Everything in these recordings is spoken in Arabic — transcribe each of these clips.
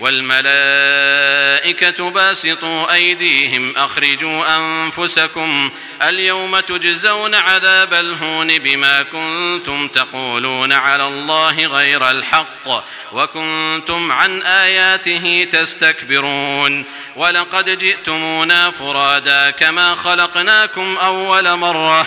والملائكة باسطوا أيديهم أخرجوا أنفسكم اليوم تجزون عذاب الهون بما كنتم تقولون على الله غير الحق وكنتم عن آياته تستكبرون ولقد جئتمونا فرادا كما خلقناكم أول مرة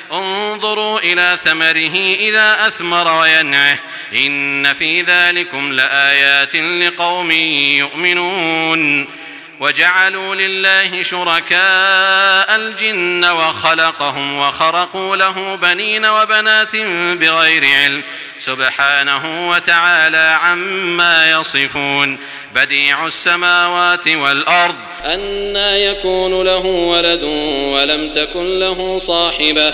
انظروا إلى ثمره إذا أثمر وينعه إن في ذلكم لآيات لقوم يؤمنون وجعلوا لله شركاء الجن وخلقهم وخرقوا له بنين وبنات بغير علم سبحانه وتعالى عما يصفون بديع السماوات والأرض أنا يكون له ولد ولم تكن له صاحبة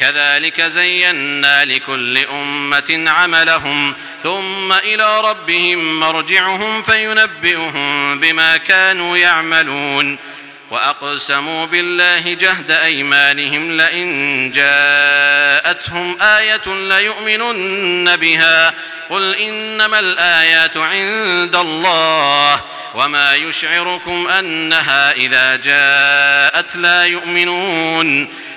كذلك زينا لكل أمة عملهم ثم إلى ربهم مرجعهم فينبئهم بما كانوا يعملون وأقسموا بالله جهد أيمانهم لئن جاءتهم آية ليؤمنن بها قل إنما الآيات عند الله وما يشعركم أنها إذا جاءت لا يؤمنون